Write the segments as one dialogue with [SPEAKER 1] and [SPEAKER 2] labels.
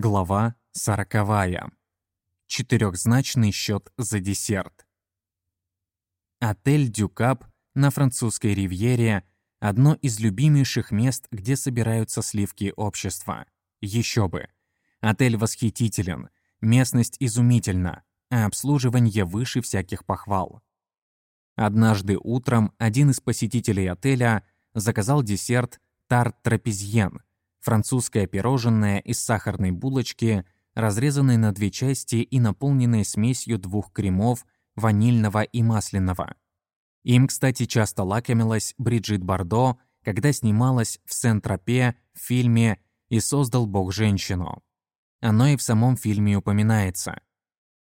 [SPEAKER 1] Глава сороковая. Четырехзначный счет за десерт. Отель «Дюкап» на французской ривьере – одно из любимейших мест, где собираются сливки общества. Еще бы. Отель восхитителен, местность изумительна, а обслуживание выше всяких похвал. Однажды утром один из посетителей отеля заказал десерт «Тарт трапезьен», французское пирожное из сахарной булочки, разрезанной на две части и наполненной смесью двух кремов, ванильного и масляного. Им, кстати, часто лакомилась Бриджит Бардо, когда снималась в Сент-Тропе в фильме «И создал Бог женщину». Оно и в самом фильме упоминается.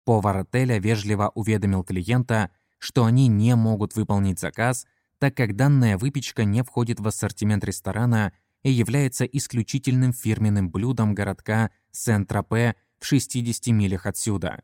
[SPEAKER 1] Повар отеля вежливо уведомил клиента, что они не могут выполнить заказ, так как данная выпечка не входит в ассортимент ресторана и является исключительным фирменным блюдом городка Сент-Тропе в 60 милях отсюда.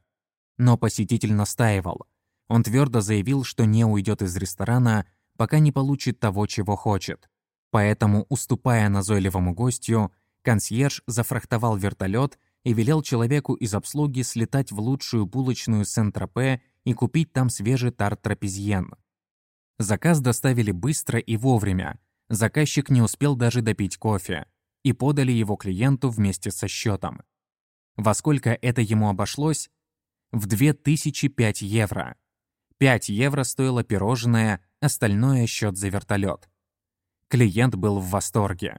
[SPEAKER 1] Но посетитель настаивал. Он твердо заявил, что не уйдет из ресторана, пока не получит того, чего хочет. Поэтому, уступая назойливому гостю, консьерж зафрахтовал вертолет и велел человеку из обслуги слетать в лучшую булочную Сент-Тропе и купить там свежий тарт трапезьен. Заказ доставили быстро и вовремя, Заказчик не успел даже допить кофе и подали его клиенту вместе со счетом. Во сколько это ему обошлось? В 2005 евро. 5 евро стоило пирожное, остальное счет за вертолет. Клиент был в восторге.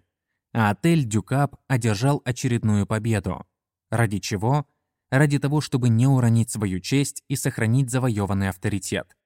[SPEAKER 1] А отель «Дюкап» одержал очередную победу. Ради чего? Ради того, чтобы не уронить свою честь и сохранить завоеванный авторитет.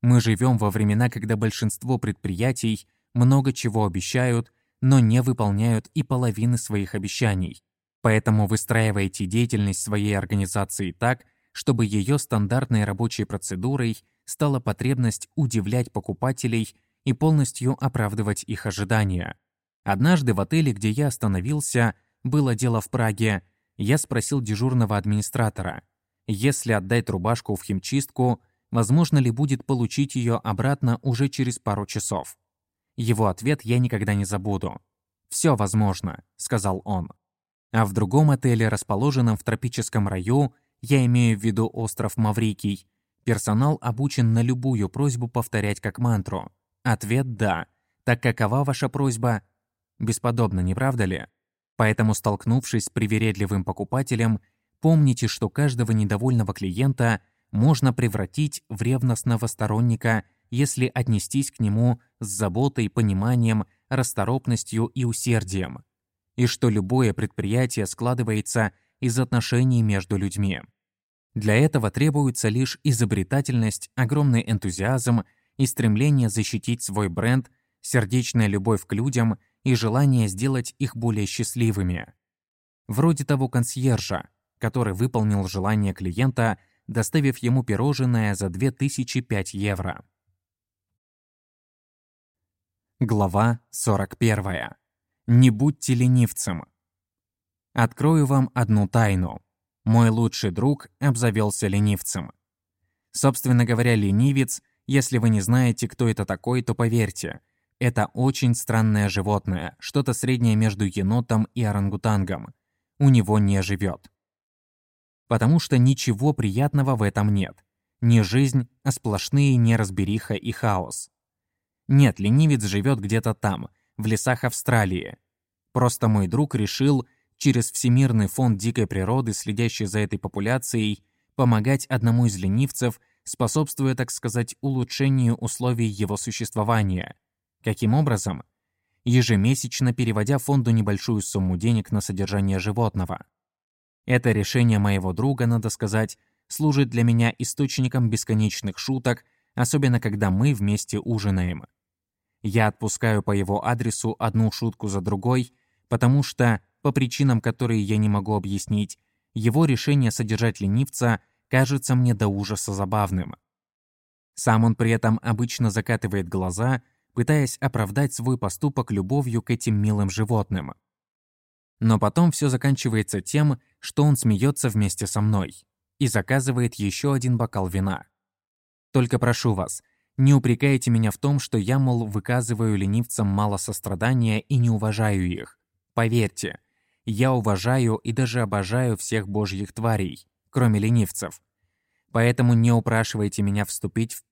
[SPEAKER 1] Мы живем во времена, когда большинство предприятий – много чего обещают, но не выполняют и половины своих обещаний. Поэтому выстраивайте деятельность своей организации так, чтобы ее стандартной рабочей процедурой стала потребность удивлять покупателей и полностью оправдывать их ожидания. Однажды в отеле, где я остановился, было дело в Праге, я спросил дежурного администратора, если отдать рубашку в химчистку, возможно ли будет получить ее обратно уже через пару часов. Его ответ я никогда не забуду. «Все возможно», — сказал он. А в другом отеле, расположенном в тропическом раю, я имею в виду остров Маврикий, персонал обучен на любую просьбу повторять как мантру. Ответ «да». Так какова ваша просьба? Бесподобно, не правда ли? Поэтому, столкнувшись с привередливым покупателем, помните, что каждого недовольного клиента можно превратить в ревностного сторонника – если отнестись к нему с заботой, пониманием, расторопностью и усердием, и что любое предприятие складывается из отношений между людьми. Для этого требуется лишь изобретательность, огромный энтузиазм и стремление защитить свой бренд, сердечная любовь к людям и желание сделать их более счастливыми. Вроде того консьержа, который выполнил желание клиента, доставив ему пирожное за 2005 евро. Глава 41. Не будьте ленивцем. Открою вам одну тайну. Мой лучший друг обзавелся ленивцем. Собственно говоря, ленивец, если вы не знаете, кто это такой, то поверьте, это очень странное животное, что-то среднее между енотом и орангутангом. У него не живет. Потому что ничего приятного в этом нет. Не жизнь, а сплошные неразбериха и хаос. Нет, ленивец живет где-то там, в лесах Австралии. Просто мой друг решил через Всемирный фонд дикой природы, следящий за этой популяцией, помогать одному из ленивцев, способствуя, так сказать, улучшению условий его существования. Каким образом? Ежемесячно переводя фонду небольшую сумму денег на содержание животного. Это решение моего друга, надо сказать, служит для меня источником бесконечных шуток, особенно когда мы вместе ужинаем. Я отпускаю по его адресу одну шутку за другой, потому что, по причинам, которые я не могу объяснить, его решение содержать ленивца кажется мне до ужаса забавным. Сам он при этом обычно закатывает глаза, пытаясь оправдать свой поступок любовью к этим милым животным. Но потом все заканчивается тем, что он смеется вместе со мной и заказывает еще один бокал вина. Только прошу вас, не упрекайте меня в том, что я, мол, выказываю ленивцам мало сострадания и не уважаю их. Поверьте, Я уважаю и даже обожаю всех божьих тварей, кроме ленивцев. Поэтому не упрашивайте меня вступить в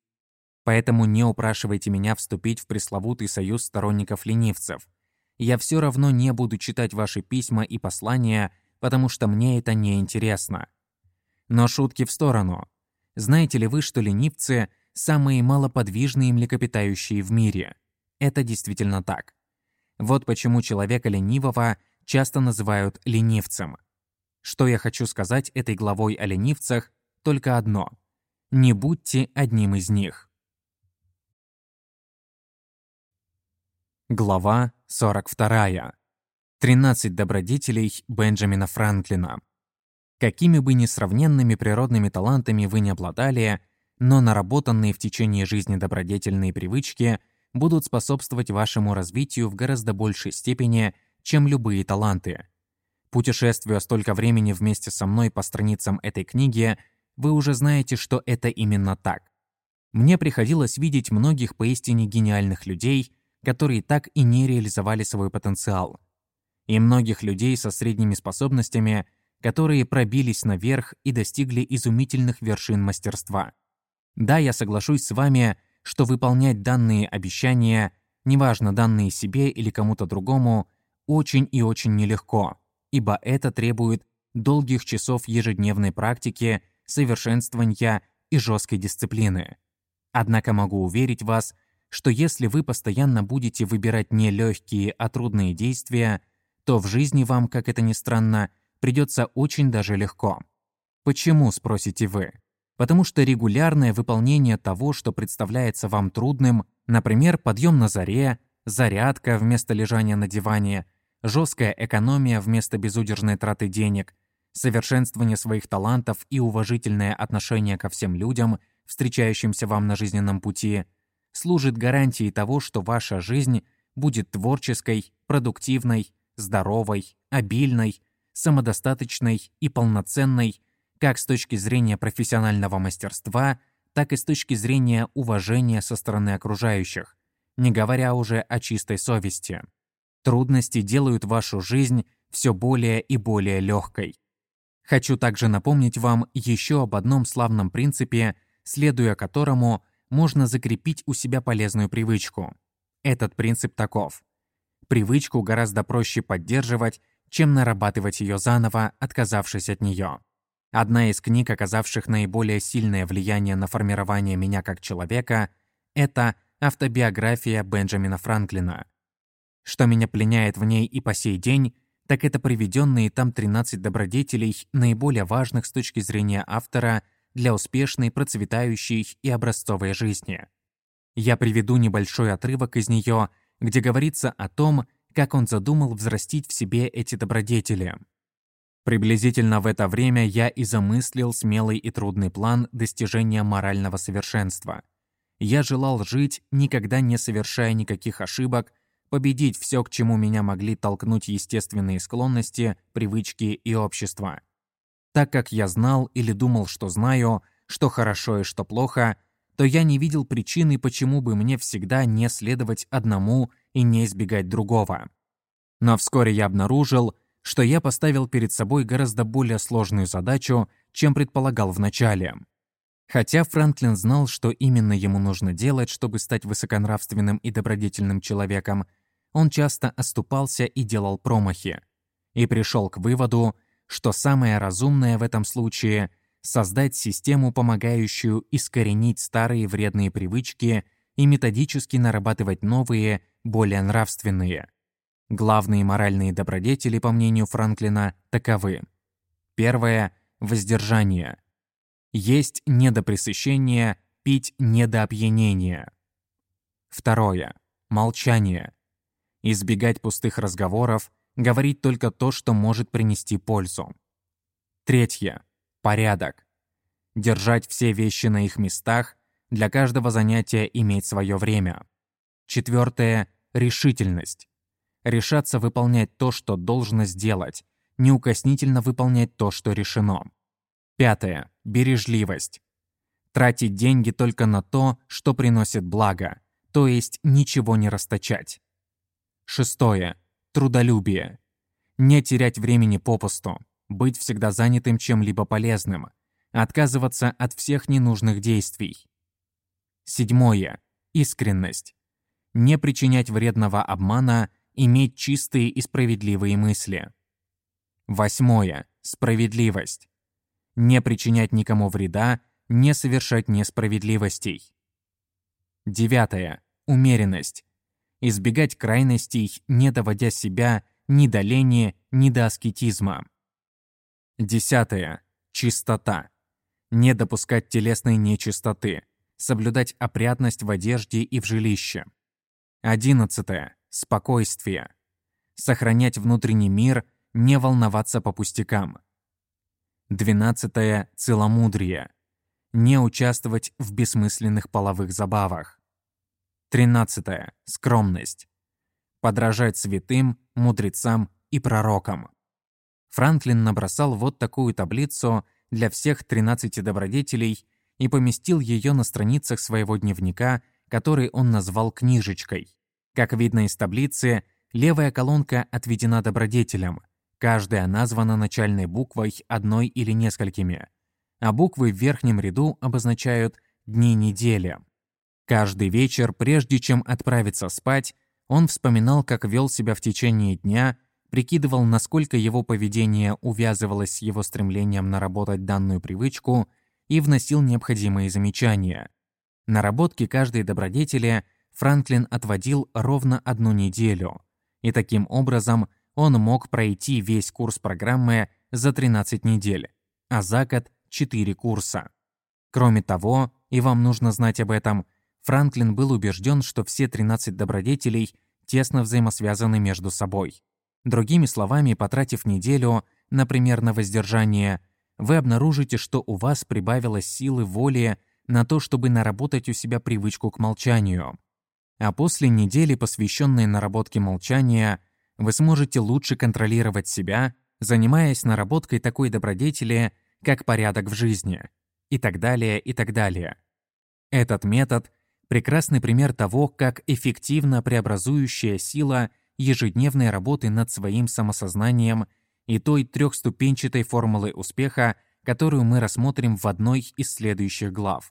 [SPEAKER 1] Поэтому не упрашивайте меня вступить в пресловутый союз сторонников ленивцев. Я все равно не буду читать ваши письма и послания, потому что мне это не интересно. Но шутки в сторону. Знаете ли вы, что ленивцы – самые малоподвижные млекопитающие в мире? Это действительно так. Вот почему человека ленивого часто называют ленивцем. Что я хочу сказать этой главой о ленивцах, только одно. Не будьте одним из них. Глава 42. 13 добродетелей Бенджамина Франклина. Какими бы несравненными природными талантами вы не обладали, но наработанные в течение жизни добродетельные привычки будут способствовать вашему развитию в гораздо большей степени, чем любые таланты. Путешествуя столько времени вместе со мной по страницам этой книги, вы уже знаете, что это именно так. Мне приходилось видеть многих поистине гениальных людей – которые так и не реализовали свой потенциал. И многих людей со средними способностями, которые пробились наверх и достигли изумительных вершин мастерства. Да, я соглашусь с вами, что выполнять данные обещания, неважно данные себе или кому-то другому, очень и очень нелегко, ибо это требует долгих часов ежедневной практики, совершенствования и жесткой дисциплины. Однако могу уверить вас, что если вы постоянно будете выбирать не легкие, а трудные действия, то в жизни вам, как это ни странно, придется очень даже легко. Почему, спросите вы? Потому что регулярное выполнение того, что представляется вам трудным, например, подъем на заре, зарядка вместо лежания на диване, жесткая экономия вместо безудержной траты денег, совершенствование своих талантов и уважительное отношение ко всем людям, встречающимся вам на жизненном пути – служит гарантией того, что ваша жизнь будет творческой, продуктивной, здоровой, обильной, самодостаточной и полноценной как с точки зрения профессионального мастерства, так и с точки зрения уважения со стороны окружающих, не говоря уже о чистой совести. Трудности делают вашу жизнь все более и более легкой. Хочу также напомнить вам еще об одном славном принципе, следуя которому можно закрепить у себя полезную привычку. Этот принцип таков. Привычку гораздо проще поддерживать, чем нарабатывать ее заново, отказавшись от нее. Одна из книг, оказавших наиболее сильное влияние на формирование меня как человека, это автобиография Бенджамина Франклина. Что меня пленяет в ней и по сей день, так это приведенные там 13 добродетелей, наиболее важных с точки зрения автора – для успешной, процветающей и образцовой жизни. Я приведу небольшой отрывок из нее, где говорится о том, как он задумал взрастить в себе эти добродетели. Приблизительно в это время я и замыслил смелый и трудный план достижения морального совершенства. Я желал жить, никогда не совершая никаких ошибок, победить все, к чему меня могли толкнуть естественные склонности, привычки и общество. Так как я знал или думал, что знаю, что хорошо и что плохо, то я не видел причины, почему бы мне всегда не следовать одному и не избегать другого. Но вскоре я обнаружил, что я поставил перед собой гораздо более сложную задачу, чем предполагал вначале. Хотя Франклин знал, что именно ему нужно делать, чтобы стать высоконравственным и добродетельным человеком, он часто оступался и делал промахи. И пришел к выводу, что самое разумное в этом случае — создать систему, помогающую искоренить старые вредные привычки и методически нарабатывать новые, более нравственные. Главные моральные добродетели, по мнению Франклина, таковы. Первое — воздержание. Есть не до пресыщения, пить не до опьянения. Второе — молчание. Избегать пустых разговоров, Говорить только то, что может принести пользу. Третье. Порядок. Держать все вещи на их местах, для каждого занятия иметь свое время. Четвертое. Решительность. Решаться выполнять то, что должно сделать, неукоснительно выполнять то, что решено. Пятое. Бережливость. Тратить деньги только на то, что приносит благо, то есть ничего не расточать. Шестое трудолюбие. Не терять времени попусту, быть всегда занятым чем-либо полезным, отказываться от всех ненужных действий. Седьмое. Искренность. Не причинять вредного обмана, иметь чистые и справедливые мысли. Восьмое. Справедливость. Не причинять никому вреда, не совершать несправедливостей. Девятое. Умеренность. Избегать крайностей, не доводя себя ни до лени, ни до аскетизма. Десятое. Чистота. Не допускать телесной нечистоты. Соблюдать опрятность в одежде и в жилище. Одиннадцатое. Спокойствие. Сохранять внутренний мир, не волноваться по пустякам. Двенадцатое. Целомудрие. Не участвовать в бессмысленных половых забавах. Тринадцатое. Скромность. Подражать святым, мудрецам и пророкам. Франклин набросал вот такую таблицу для всех 13 добродетелей и поместил ее на страницах своего дневника, который он назвал книжечкой. Как видно из таблицы, левая колонка отведена добродетелям. Каждая названа начальной буквой одной или несколькими, а буквы в верхнем ряду обозначают дни недели. Каждый вечер, прежде чем отправиться спать, он вспоминал, как вел себя в течение дня, прикидывал, насколько его поведение увязывалось с его стремлением наработать данную привычку и вносил необходимые замечания. Наработки каждой добродетели Франклин отводил ровно одну неделю, и таким образом он мог пройти весь курс программы за 13 недель, а за год – 4 курса. Кроме того, и вам нужно знать об этом – Франклин был убежден, что все 13 добродетелей тесно взаимосвязаны между собой. Другими словами, потратив неделю, например, на воздержание, вы обнаружите, что у вас прибавилось силы воли на то, чтобы наработать у себя привычку к молчанию. А после недели, посвященной наработке молчания, вы сможете лучше контролировать себя, занимаясь наработкой такой добродетели, как порядок в жизни, и так далее, и так далее. Этот метод Прекрасный пример того, как эффективна преобразующая сила ежедневной работы над своим самосознанием и той трехступенчатой формулы успеха, которую мы рассмотрим в одной из следующих глав.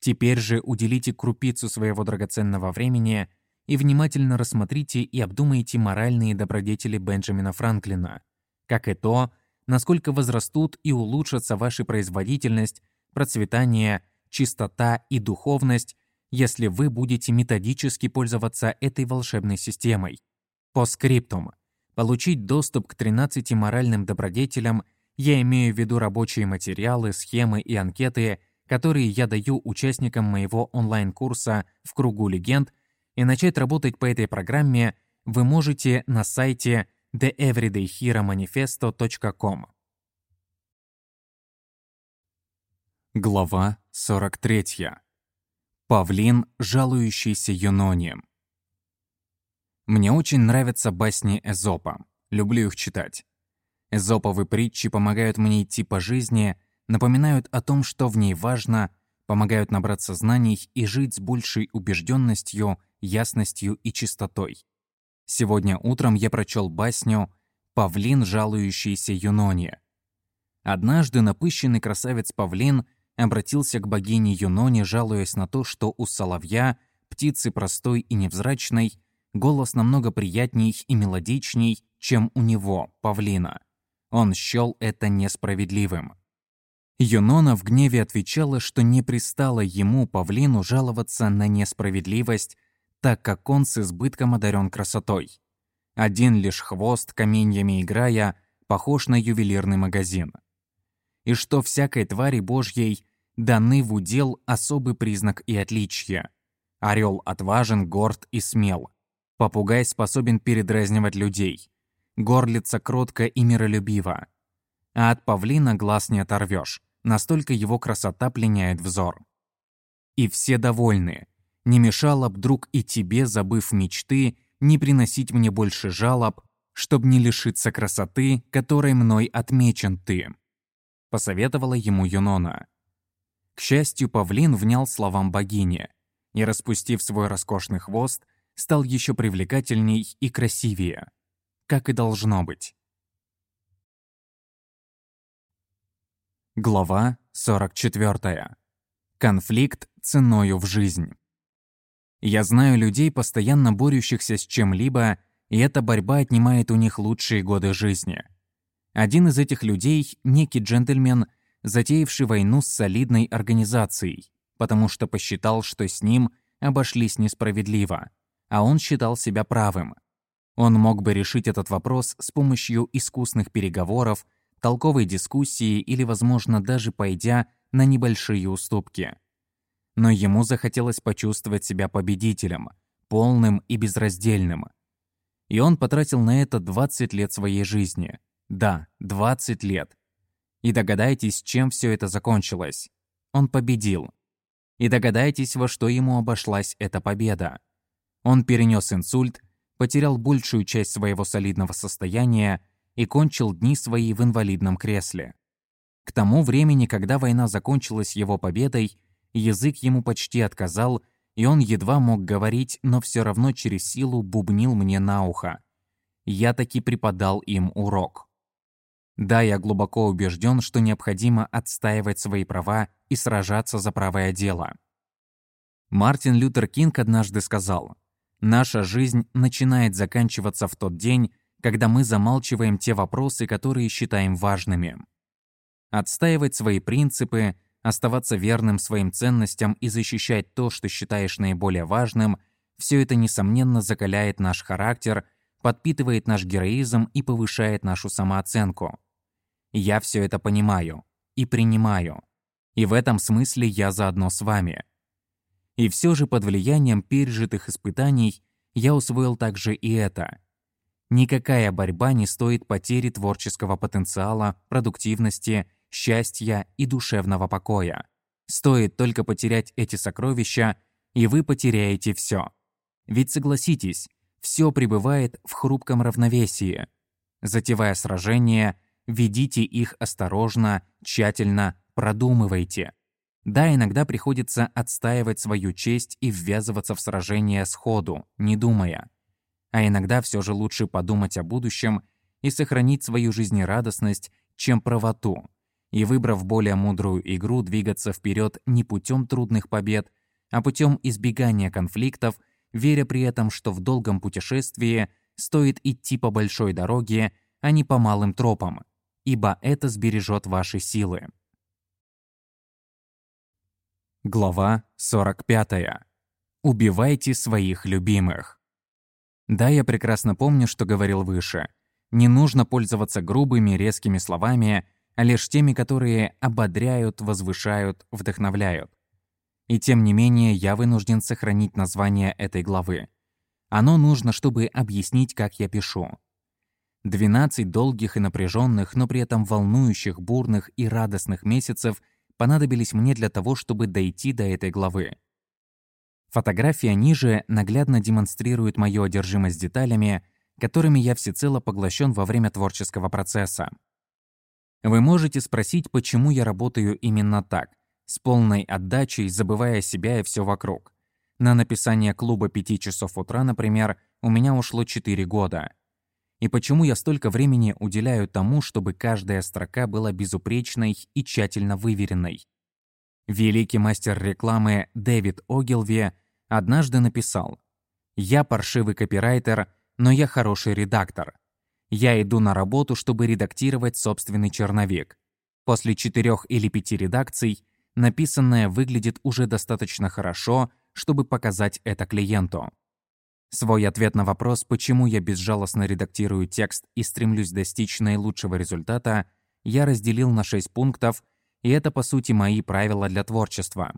[SPEAKER 1] Теперь же уделите крупицу своего драгоценного времени и внимательно рассмотрите и обдумайте моральные добродетели Бенджамина Франклина, как и то, насколько возрастут и улучшатся ваша производительность, процветание, чистота и духовность если вы будете методически пользоваться этой волшебной системой. По скриптум. Получить доступ к 13 моральным добродетелям я имею в виду рабочие материалы, схемы и анкеты, которые я даю участникам моего онлайн-курса «В кругу легенд», и начать работать по этой программе вы можете на сайте theeverydayheromanifesto.com. Глава 43. Павлин, жалующийся Юноне. Мне очень нравятся басни Эзопа. Люблю их читать. Эзоповы притчи помогают мне идти по жизни, напоминают о том, что в ней важно, помогают набраться знаний и жить с большей убежденностью, ясностью и чистотой. Сегодня утром я прочел басню «Павлин, жалующийся Юноне». Однажды напыщенный красавец Павлин обратился к богине Юноне, жалуясь на то, что у соловья, птицы простой и невзрачной, голос намного приятней и мелодичней, чем у него, павлина. Он счел это несправедливым. Юнона в гневе отвечала, что не пристало ему, павлину, жаловаться на несправедливость, так как он с избытком одарен красотой. Один лишь хвост, каменьями играя, похож на ювелирный магазин и что всякой твари Божьей даны в удел особый признак и отличие. Орел отважен, горд и смел. Попугай способен передразнивать людей. Горлица кротко и миролюбива. А от павлина глаз не оторвешь, настолько его красота пленяет взор. И все довольны. Не мешало б, друг, и тебе, забыв мечты, не приносить мне больше жалоб, чтобы не лишиться красоты, которой мной отмечен ты посоветовала ему Юнона. К счастью, павлин внял словам богини и, распустив свой роскошный хвост, стал еще привлекательней и красивее, как и должно быть. Глава 44. Конфликт ценою в жизнь. Я знаю людей, постоянно борющихся с чем-либо, и эта борьба отнимает у них лучшие годы жизни. Один из этих людей – некий джентльмен, затеявший войну с солидной организацией, потому что посчитал, что с ним обошлись несправедливо, а он считал себя правым. Он мог бы решить этот вопрос с помощью искусных переговоров, толковой дискуссии или, возможно, даже пойдя на небольшие уступки. Но ему захотелось почувствовать себя победителем, полным и безраздельным. И он потратил на это 20 лет своей жизни. Да, 20 лет. И догадайтесь, чем все это закончилось. Он победил. И догадайтесь, во что ему обошлась эта победа. Он перенес инсульт, потерял большую часть своего солидного состояния и кончил дни свои в инвалидном кресле. К тому времени, когда война закончилась его победой, язык ему почти отказал, и он едва мог говорить, но все равно через силу бубнил мне на ухо. Я таки преподал им урок. Да, я глубоко убежден, что необходимо отстаивать свои права и сражаться за правое дело. Мартин Лютер Кинг однажды сказал, «Наша жизнь начинает заканчиваться в тот день, когда мы замалчиваем те вопросы, которые считаем важными. Отстаивать свои принципы, оставаться верным своим ценностям и защищать то, что считаешь наиболее важным, все это, несомненно, закаляет наш характер, подпитывает наш героизм и повышает нашу самооценку. Я все это понимаю и принимаю. И в этом смысле я заодно с вами. И все же под влиянием пережитых испытаний я усвоил также и это. Никакая борьба не стоит потери творческого потенциала, продуктивности, счастья и душевного покоя. Стоит только потерять эти сокровища, и вы потеряете все. Ведь согласитесь, все пребывает в хрупком равновесии. Затевая сражения, ведите их осторожно, тщательно, продумывайте. Да, иногда приходится отстаивать свою честь и ввязываться в сражения сходу, не думая. А иногда все же лучше подумать о будущем и сохранить свою жизнерадостность, чем правоту, и, выбрав более мудрую игру, двигаться вперед не путем трудных побед, а путем избегания конфликтов, веря при этом, что в долгом путешествии стоит идти по большой дороге, а не по малым тропам, ибо это сбережет ваши силы. Глава 45. Убивайте своих любимых. Да, я прекрасно помню, что говорил выше. Не нужно пользоваться грубыми, резкими словами, а лишь теми, которые ободряют, возвышают, вдохновляют. И тем не менее, я вынужден сохранить название этой главы. Оно нужно, чтобы объяснить, как я пишу. 12 долгих и напряженных, но при этом волнующих, бурных и радостных месяцев понадобились мне для того, чтобы дойти до этой главы. Фотография ниже наглядно демонстрирует мою одержимость деталями, которыми я всецело поглощен во время творческого процесса. Вы можете спросить, почему я работаю именно так, с полной отдачей, забывая себя и все вокруг. На написание клуба пяти часов утра, например, у меня ушло 4 года. И почему я столько времени уделяю тому, чтобы каждая строка была безупречной и тщательно выверенной. Великий мастер рекламы Дэвид Огилви однажды написал «Я паршивый копирайтер, но я хороший редактор. Я иду на работу, чтобы редактировать собственный черновик. После четырех или пяти редакций написанное выглядит уже достаточно хорошо, чтобы показать это клиенту. Свой ответ на вопрос, почему я безжалостно редактирую текст и стремлюсь достичь наилучшего результата, я разделил на шесть пунктов – и это, по сути, мои правила для творчества.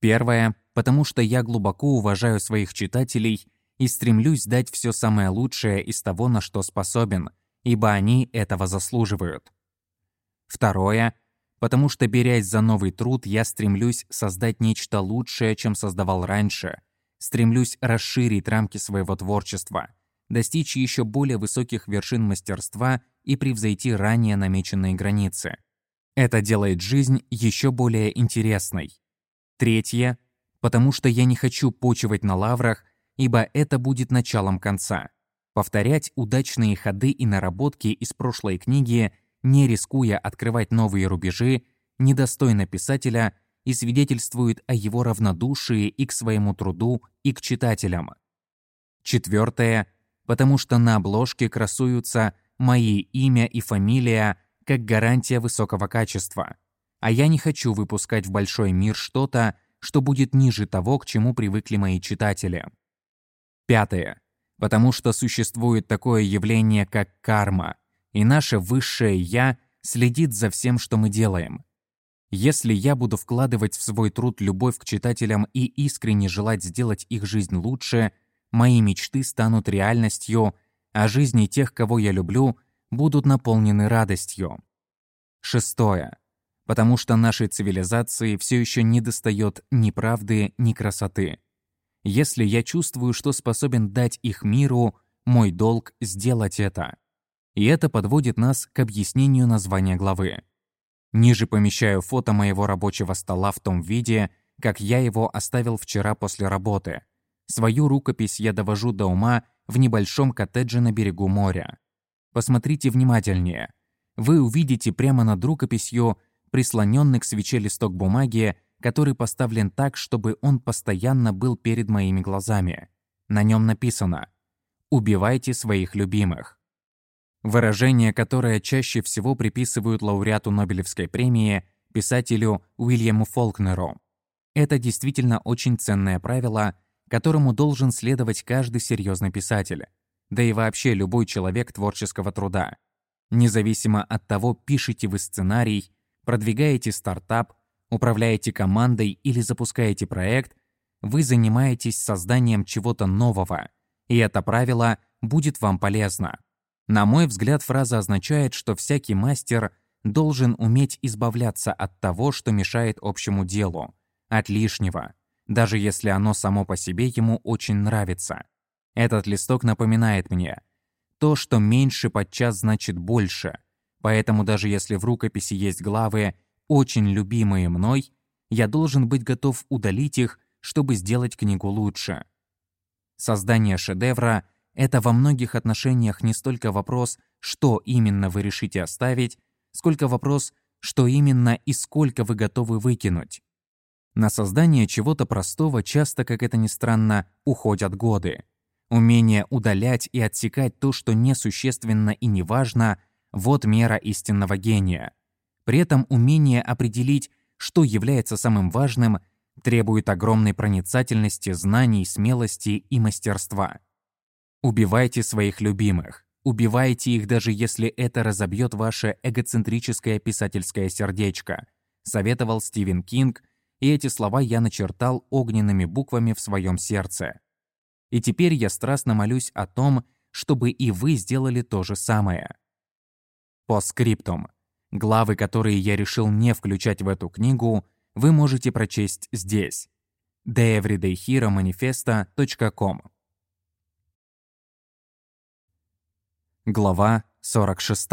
[SPEAKER 1] Первое, потому что я глубоко уважаю своих читателей и стремлюсь дать все самое лучшее из того, на что способен, ибо они этого заслуживают. Второе, потому что, берясь за новый труд, я стремлюсь создать нечто лучшее, чем создавал раньше, стремлюсь расширить рамки своего творчества, достичь еще более высоких вершин мастерства и превзойти ранее намеченные границы. Это делает жизнь еще более интересной. Третье, потому что я не хочу почивать на лаврах, ибо это будет началом конца. Повторять удачные ходы и наработки из прошлой книги не рискуя открывать новые рубежи, недостойно писателя и свидетельствует о его равнодушии и к своему труду, и к читателям. Четвертое, потому что на обложке красуются мои имя и фамилия как гарантия высокого качества. А я не хочу выпускать в большой мир что-то, что будет ниже того, к чему привыкли мои читатели. Пятое. Потому что существует такое явление, как карма, и наше высшее «я» следит за всем, что мы делаем. Если я буду вкладывать в свой труд любовь к читателям и искренне желать сделать их жизнь лучше, мои мечты станут реальностью, а жизни тех, кого я люблю, будут наполнены радостью. Шестое. Потому что нашей цивилизации все еще не достает ни правды, ни красоты. Если я чувствую, что способен дать их миру, мой долг — сделать это. И это подводит нас к объяснению названия главы. Ниже помещаю фото моего рабочего стола в том виде, как я его оставил вчера после работы. Свою рукопись я довожу до ума в небольшом коттедже на берегу моря. Посмотрите внимательнее. Вы увидите прямо над рукописью прислоненный к свече листок бумаги, который поставлен так, чтобы он постоянно был перед моими глазами. На нем написано «Убивайте своих любимых». Выражение, которое чаще всего приписывают лауреату Нобелевской премии, писателю Уильяму Фолкнеру. Это действительно очень ценное правило, которому должен следовать каждый серьезный писатель, да и вообще любой человек творческого труда. Независимо от того, пишете вы сценарий, продвигаете стартап, управляете командой или запускаете проект, вы занимаетесь созданием чего-то нового, и это правило будет вам полезно. На мой взгляд, фраза означает, что всякий мастер должен уметь избавляться от того, что мешает общему делу, от лишнего, даже если оно само по себе ему очень нравится. Этот листок напоминает мне, то, что меньше подчас значит больше, поэтому даже если в рукописи есть главы, очень любимые мной, я должен быть готов удалить их, чтобы сделать книгу лучше. Создание шедевра это во многих отношениях не столько вопрос, что именно вы решите оставить, сколько вопрос, что именно и сколько вы готовы выкинуть. На создание чего-то простого часто, как это ни странно, уходят годы. Умение удалять и отсекать то, что несущественно и неважно – вот мера истинного гения. При этом умение определить, что является самым важным, требует огромной проницательности, знаний, смелости и мастерства. Убивайте своих любимых. Убивайте их, даже если это разобьет ваше эгоцентрическое писательское сердечко, советовал Стивен Кинг, и эти слова я начертал огненными буквами в своем сердце. И теперь я страстно молюсь о том, чтобы и вы сделали то же самое. По скриптум. Главы, которые я решил не включать в эту книгу, вы можете прочесть здесь. theeverydayheromanifesto.com Глава 46.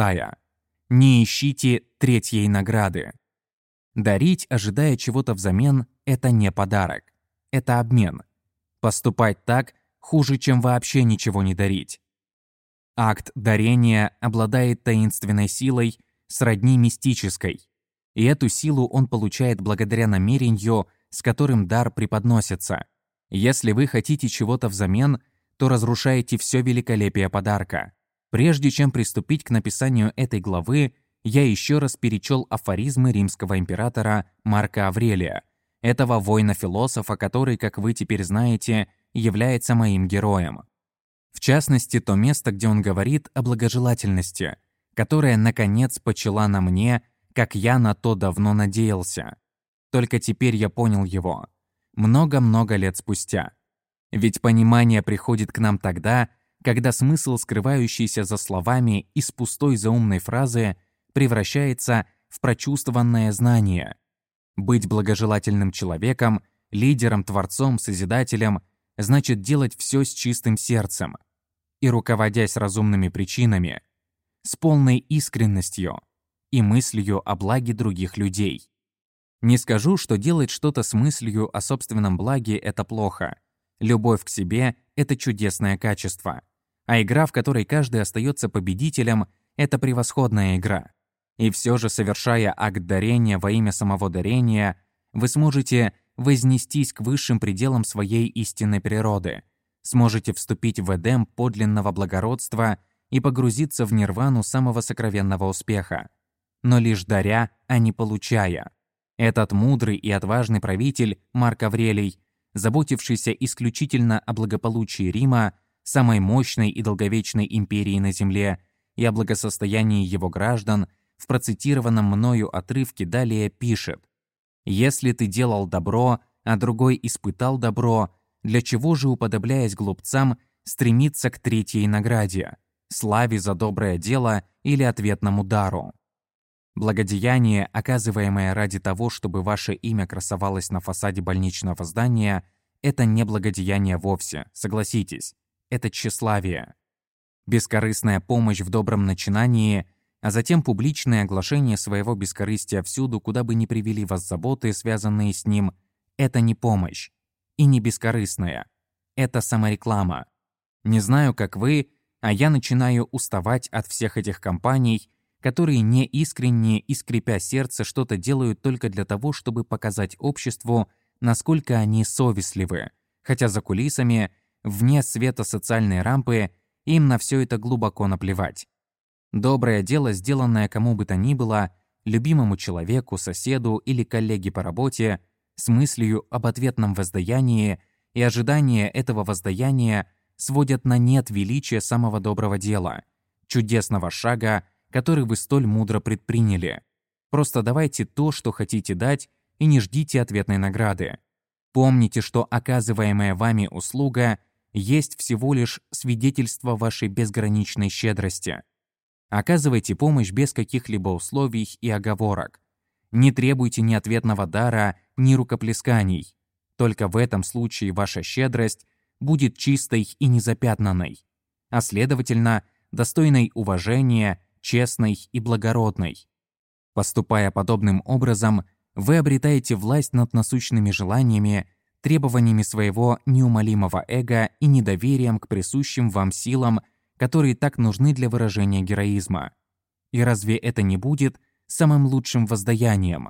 [SPEAKER 1] Не ищите третьей награды. Дарить, ожидая чего-то взамен, это не подарок. Это обмен. Поступать так хуже, чем вообще ничего не дарить. Акт дарения обладает таинственной силой, сродни мистической. И эту силу он получает благодаря намерению, с которым дар преподносится. Если вы хотите чего-то взамен, то разрушаете все великолепие подарка. Прежде чем приступить к написанию этой главы, я еще раз перечел афоризмы римского императора Марка Аврелия, этого воина-философа, который, как вы теперь знаете, является моим героем. В частности, то место, где он говорит о благожелательности, которая, наконец, почела на мне, как я на то давно надеялся. Только теперь я понял его. Много-много лет спустя. Ведь понимание приходит к нам тогда, когда смысл, скрывающийся за словами из пустой заумной фразы, превращается в прочувствованное знание. Быть благожелательным человеком, лидером, творцом, созидателем значит делать все с чистым сердцем и руководясь разумными причинами, с полной искренностью и мыслью о благе других людей. Не скажу, что делать что-то с мыслью о собственном благе – это плохо. Любовь к себе – это чудесное качество. А игра, в которой каждый остается победителем, это превосходная игра. И все же, совершая акт дарения во имя самого дарения, вы сможете вознестись к высшим пределам своей истинной природы, сможете вступить в Эдем подлинного благородства и погрузиться в нирвану самого сокровенного успеха. Но лишь даря, а не получая. Этот мудрый и отважный правитель, Марк Аврелий, заботившийся исключительно о благополучии Рима, самой мощной и долговечной империи на Земле, и о благосостоянии его граждан, в процитированном мною отрывке далее пишет «Если ты делал добро, а другой испытал добро, для чего же, уподобляясь глупцам, стремиться к третьей награде, славе за доброе дело или ответному дару?» Благодеяние, оказываемое ради того, чтобы ваше имя красовалось на фасаде больничного здания, это не благодеяние вовсе, согласитесь, это тщеславие. Бескорыстная помощь в добром начинании, а затем публичное оглашение своего бескорыстия всюду, куда бы ни привели вас заботы, связанные с ним, это не помощь. И не бескорыстная. Это самореклама. Не знаю, как вы, а я начинаю уставать от всех этих компаний – которые не искренне и скрипя сердце что-то делают только для того, чтобы показать обществу, насколько они совестливы, хотя за кулисами, вне света социальной рампы, им на все это глубоко наплевать. Доброе дело, сделанное кому бы то ни было, любимому человеку, соседу или коллеге по работе, с мыслью об ответном воздаянии и ожидание этого воздаяния сводят на нет величие самого доброго дела, чудесного шага, который вы столь мудро предприняли. Просто давайте то, что хотите дать, и не ждите ответной награды. Помните, что оказываемая вами услуга есть всего лишь свидетельство вашей безграничной щедрости. Оказывайте помощь без каких-либо условий и оговорок. Не требуйте ни ответного дара, ни рукоплесканий. Только в этом случае ваша щедрость будет чистой и незапятнанной, а следовательно, достойной уважения честной и благородной. Поступая подобным образом, вы обретаете власть над насущными желаниями, требованиями своего неумолимого эго и недоверием к присущим вам силам, которые так нужны для выражения героизма. И разве это не будет самым лучшим воздаянием?